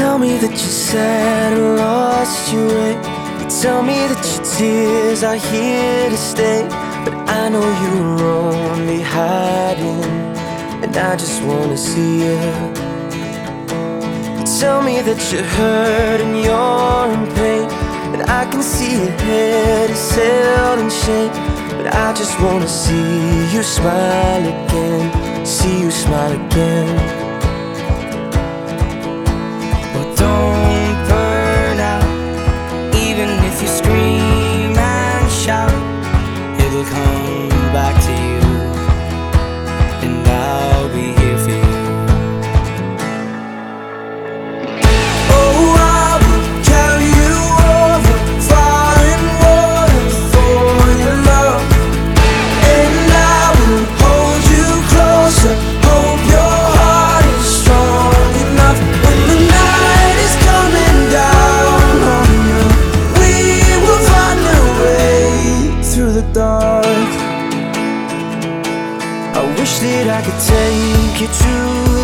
tell me that you're sad and lost your way. You eh? tell me that your tears are here to stay. But I know you're only hiding, and I just wanna see you. You tell me that you're hurt and you're in pain. And I can see your head is held in shame. But I just wanna see you smile again. See you smile again. Wish that I could take you to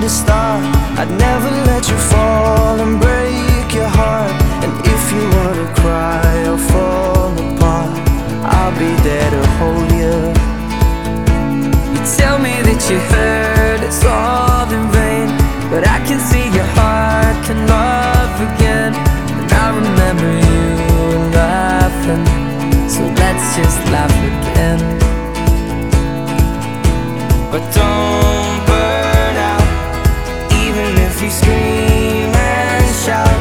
the start. I'd never let you fall and break your heart. And if you wanna cry or fall apart, I'll be there to hold you. You tell me that you hurt, it's all in vain. But I can see your heart can love again. And I remember you laughing. So let's just laugh again. But don't burn out, even if you scream and shout.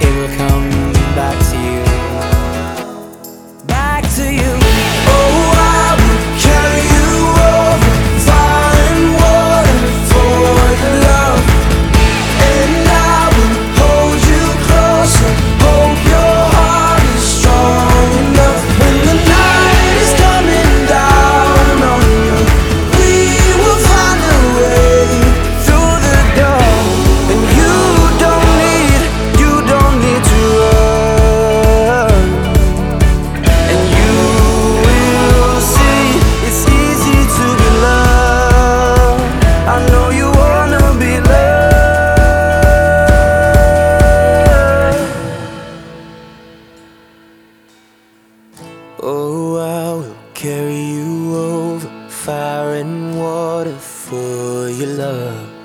It will come back to you. Back to you. Oh, I will carry you over fire and water for your love.